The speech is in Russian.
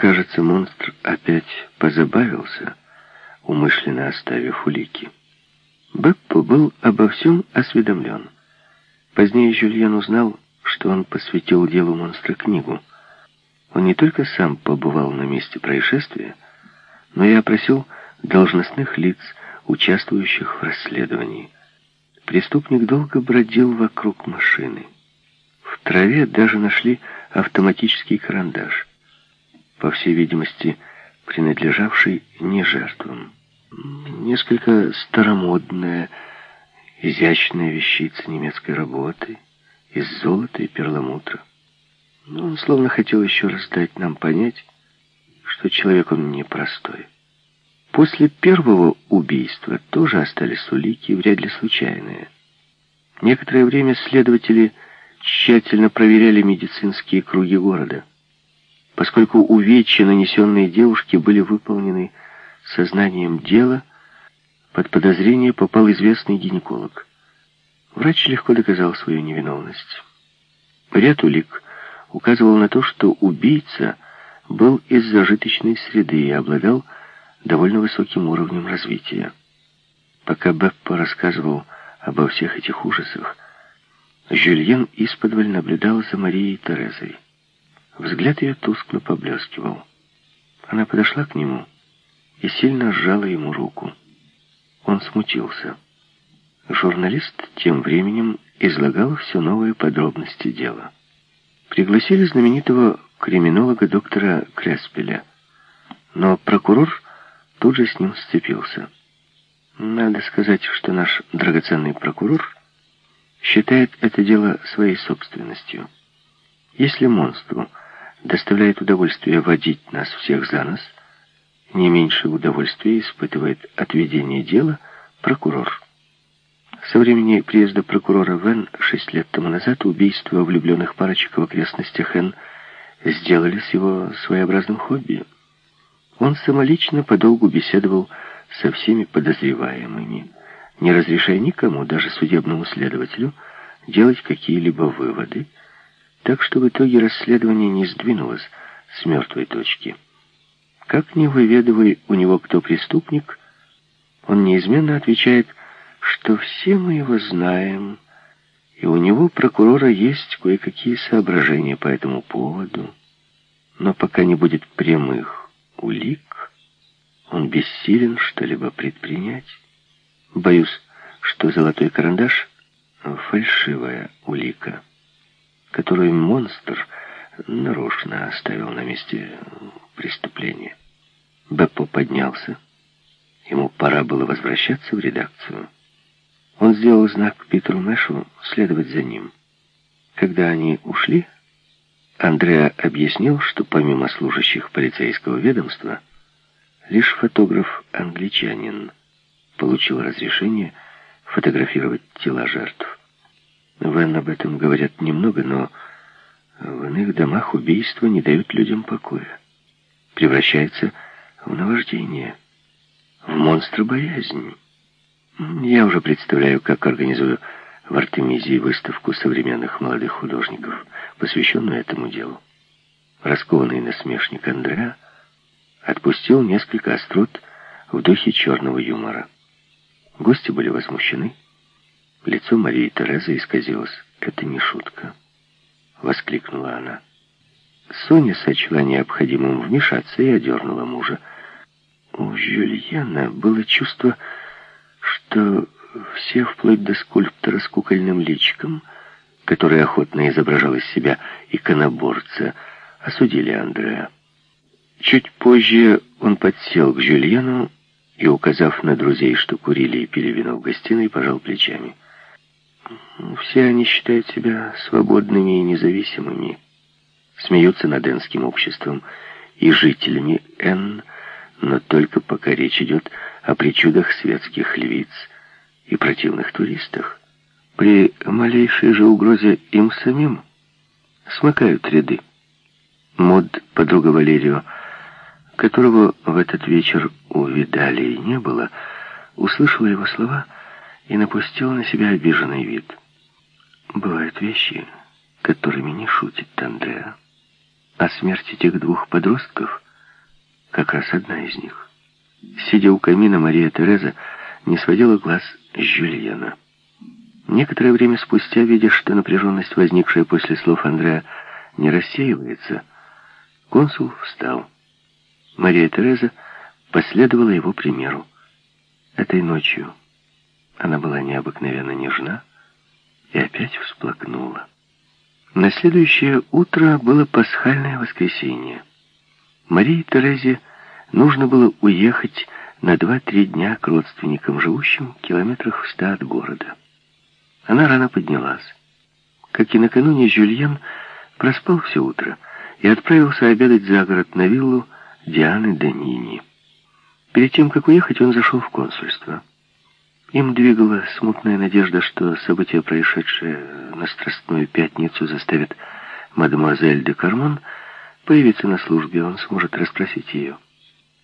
Кажется, монстр опять позабавился, умышленно оставив улики. Беппо был обо всем осведомлен. Позднее Жюльен узнал, что он посвятил делу монстра книгу. Он не только сам побывал на месте происшествия, но и опросил должностных лиц, участвующих в расследовании. Преступник долго бродил вокруг машины. В траве даже нашли автоматический карандаш, по всей видимости, принадлежавший не жертвам. Несколько старомодная, изящная вещица немецкой работы из золота и перламутра. Но он словно хотел еще раз дать нам понять, что человек он непростой. После первого убийства тоже остались улики, вряд ли случайные. Некоторое время следователи тщательно проверяли медицинские круги города, поскольку увечья, нанесенные девушке, были выполнены сознанием дела, под подозрение попал известный гинеколог. Врач легко доказал свою невиновность. Ряд улик указывал на то, что убийца был из зажиточной среды и обладал довольно высоким уровнем развития. Пока Беппо рассказывал обо всех этих ужасах, Жюльен исподволь наблюдал за Марией Терезой. Взгляд ее тускло поблескивал. Она подошла к нему и сильно сжала ему руку. Он смутился. Журналист тем временем излагал все новые подробности дела. Пригласили знаменитого криминолога доктора Креспеля, но прокурор тут же с ним сцепился. Надо сказать, что наш драгоценный прокурор считает это дело своей собственностью. Если монстру доставляет удовольствие водить нас всех за нос, не меньше удовольствия испытывает отведение дела прокурор. Со времени приезда прокурора Вен шесть лет тому назад убийства влюбленных парочек в окрестностях Н сделались его своеобразным хобби. Он самолично подолгу беседовал со всеми подозреваемыми, не разрешая никому, даже судебному следователю, делать какие-либо выводы, так что в итоге расследование не сдвинулось с мертвой точки. Как ни выведывай у него кто преступник, он неизменно отвечает, что все мы его знаем, и у него, прокурора, есть кое-какие соображения по этому поводу. Но пока не будет прямых улик, он бессилен что-либо предпринять. Боюсь, что золотой карандаш — фальшивая улика, которую монстр нарочно оставил на месте преступления. Беппо поднялся. Ему пора было возвращаться в редакцию. Он сделал знак Питеру Мэшу следовать за ним. Когда они ушли, Андреа объяснил, что помимо служащих полицейского ведомства, лишь фотограф-англичанин получил разрешение фотографировать тела жертв. Вен об этом говорят немного, но в иных домах убийства не дают людям покоя. Превращается в наваждение, в монстра боязни. Я уже представляю, как организую в Артемизии выставку современных молодых художников, посвященную этому делу. Раскованный насмешник Андреа отпустил несколько острот в духе черного юмора. Гости были возмущены. Лицо Марии Терезы исказилось. «Это не шутка», — воскликнула она. Соня сочла необходимым вмешаться и одернула мужа. У Жюльена было чувство, что все, вплоть до скульптора с кукольным личиком, который охотно изображал из себя иконоборца, осудили Андреа. Чуть позже он подсел к Жюльену и, указав на друзей, что курили и пили вино в гостиной, пожал плечами. Все они считают себя свободными и независимыми, смеются над энским обществом и жителями Н, но только пока речь идет о причудах светских львиц и противных туристах. При малейшей же угрозе им самим смыкают ряды. Мод, подруга Валерио, которого в этот вечер у Видалии не было, услышала его слова и напустила на себя обиженный вид. Бывают вещи, которыми не шутит Андреа. А смерть этих двух подростков — как раз одна из них. Сидя у камина, Мария Тереза не сводила глаз с Жюльена. Некоторое время спустя, видя, что напряженность, возникшая после слов Андрея, не рассеивается, консул встал. Мария Тереза последовала его примеру. Этой ночью она была необыкновенно нежна и опять всплакнула. На следующее утро было пасхальное воскресенье. Марии Терезе нужно было уехать на два-три дня к родственникам, живущим в километрах в ста от города. Она рано поднялась. Как и накануне, Жюльен проспал все утро и отправился обедать за город на виллу Дианы Данини. Перед тем, как уехать, он зашел в консульство. Им двигала смутная надежда, что события, происшедшие на Страстную Пятницу, заставят мадемуазель де Кармон появиться на службе, он сможет расспросить ее.